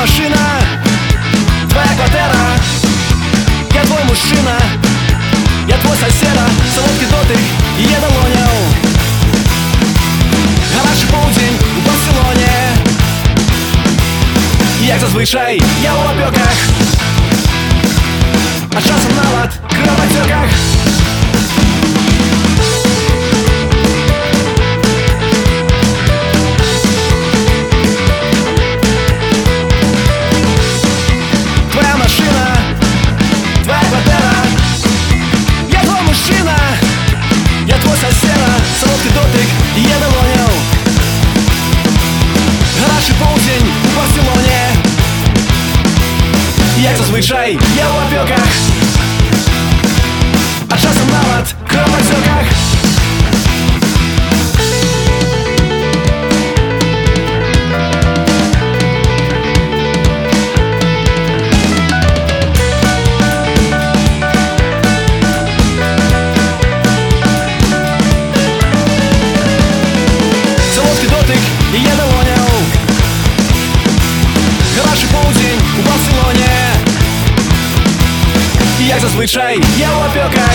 машина. Твоя квартира. Я твой мужчина. Я твой соседа. Солодкий дотык и я долонял Хороший полдень в Барселоне. Як зазвичай, я в опеках Як зазвичай я в опеках, а часом нават кровотеках зазвичай є в опіках